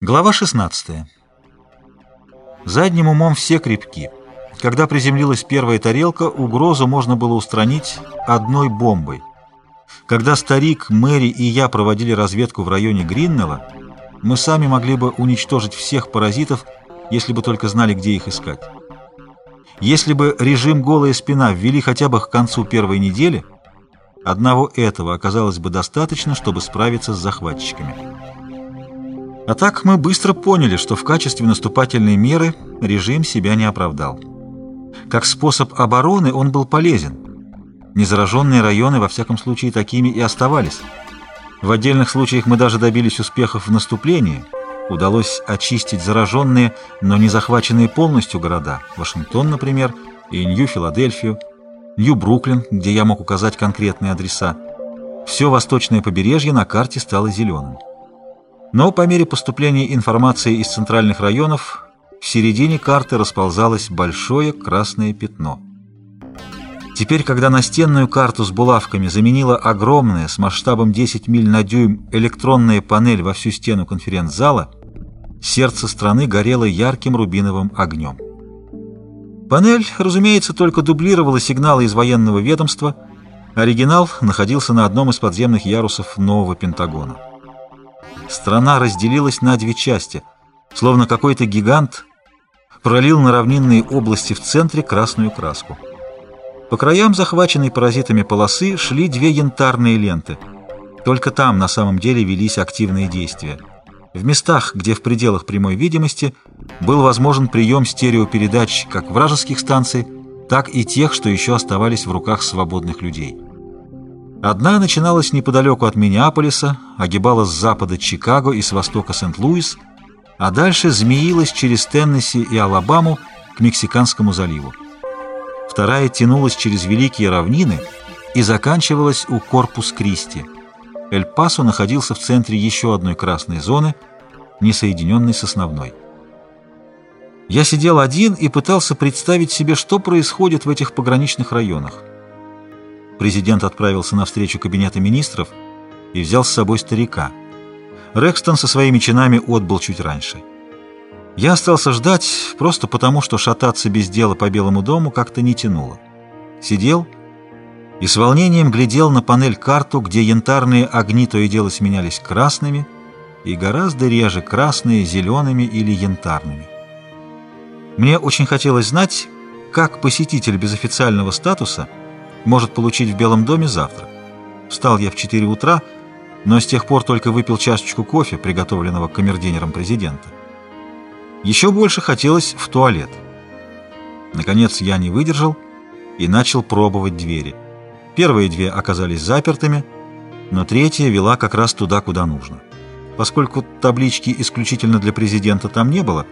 Глава 16. Задним умом все крепки. Когда приземлилась первая тарелка, угрозу можно было устранить одной бомбой. Когда старик, Мэри и я проводили разведку в районе Гриннелла, мы сами могли бы уничтожить всех паразитов, если бы только знали, где их искать. Если бы режим «голая спина» ввели хотя бы к концу первой недели, одного этого оказалось бы достаточно, чтобы справиться с захватчиками. А так мы быстро поняли, что в качестве наступательной меры режим себя не оправдал. Как способ обороны он был полезен. Незараженные районы, во всяком случае, такими и оставались. В отдельных случаях мы даже добились успехов в наступлении. Удалось очистить зараженные, но не захваченные полностью города. Вашингтон, например, и Нью-Филадельфию, Нью-Бруклин, где я мог указать конкретные адреса. Все восточное побережье на карте стало зеленым. Но по мере поступления информации из центральных районов в середине карты расползалось большое красное пятно. Теперь, когда настенную карту с булавками заменила огромная с масштабом 10 миль на дюйм электронная панель во всю стену конференц-зала, сердце страны горело ярким рубиновым огнем. Панель, разумеется, только дублировала сигналы из военного ведомства, оригинал находился на одном из подземных ярусов нового Пентагона. Страна разделилась на две части, словно какой-то гигант пролил на равнинные области в центре красную краску. По краям захваченной паразитами полосы шли две янтарные ленты. Только там на самом деле велись активные действия. В местах, где в пределах прямой видимости был возможен прием стереопередач как вражеских станций, так и тех, что еще оставались в руках свободных людей. Одна начиналась неподалеку от Миннеаполиса, огибала с запада Чикаго и с востока Сент-Луис, а дальше змеилась через Теннесси и Алабаму к Мексиканскому заливу. Вторая тянулась через Великие равнины и заканчивалась у Корпус-Кристи. Эль-Пасо находился в центре еще одной красной зоны, не соединенной с основной. Я сидел один и пытался представить себе, что происходит в этих пограничных районах. Президент отправился на встречу кабинета министров и взял с собой старика. Рекстон со своими чинами отбыл чуть раньше. Я остался ждать просто потому, что шататься без дела по Белому дому как-то не тянуло. Сидел и с волнением глядел на панель-карту, где янтарные огни то и дело сменялись красными, и гораздо реже красные, зелеными или янтарными. Мне очень хотелось знать, как посетитель без официального статуса – может получить в Белом доме завтра. Встал я в 4 утра, но с тех пор только выпил чашечку кофе, приготовленного камердинером президента. Еще больше хотелось в туалет. Наконец я не выдержал и начал пробовать двери. Первые две оказались запертыми, но третья вела как раз туда, куда нужно. Поскольку таблички исключительно для президента там не было,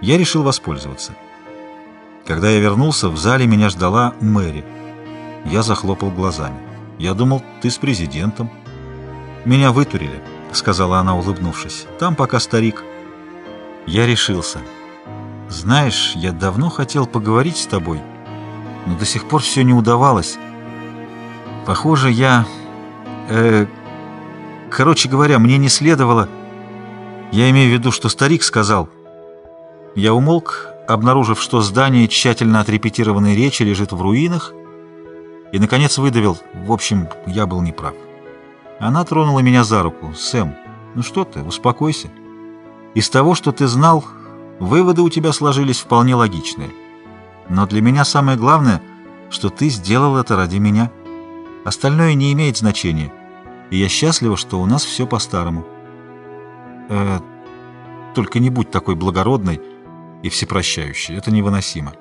я решил воспользоваться. Когда я вернулся, в зале меня ждала Мэри — я захлопал глазами. «Я думал, ты с президентом». «Меня вытурили», — сказала она, улыбнувшись. «Там пока старик». Я решился. «Знаешь, я давно хотел поговорить с тобой, но до сих пор все не удавалось. Похоже, я... Э, короче говоря, мне не следовало... Я имею в виду, что старик сказал...» Я умолк, обнаружив, что здание тщательно отрепетированной речи лежит в руинах, и, наконец, выдавил. В общем, я был неправ. Она тронула меня за руку. «Сэм, ну что ты, успокойся. Из того, что ты знал, выводы у тебя сложились вполне логичные. Но для меня самое главное, что ты сделал это ради меня. Остальное не имеет значения, и я счастлива, что у нас все по-старому. Э, только не будь такой благородной и всепрощающей, это невыносимо».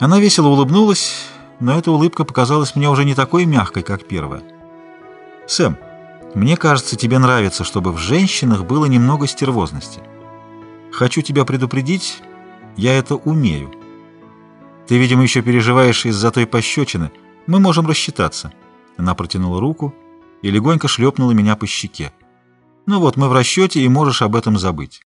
Она весело улыбнулась но эта улыбка показалась мне уже не такой мягкой, как первая. «Сэм, мне кажется, тебе нравится, чтобы в женщинах было немного стервозности. Хочу тебя предупредить, я это умею. Ты, видимо, еще переживаешь из-за той пощечины. Мы можем рассчитаться». Она протянула руку и легонько шлепнула меня по щеке. «Ну вот, мы в расчете, и можешь об этом забыть».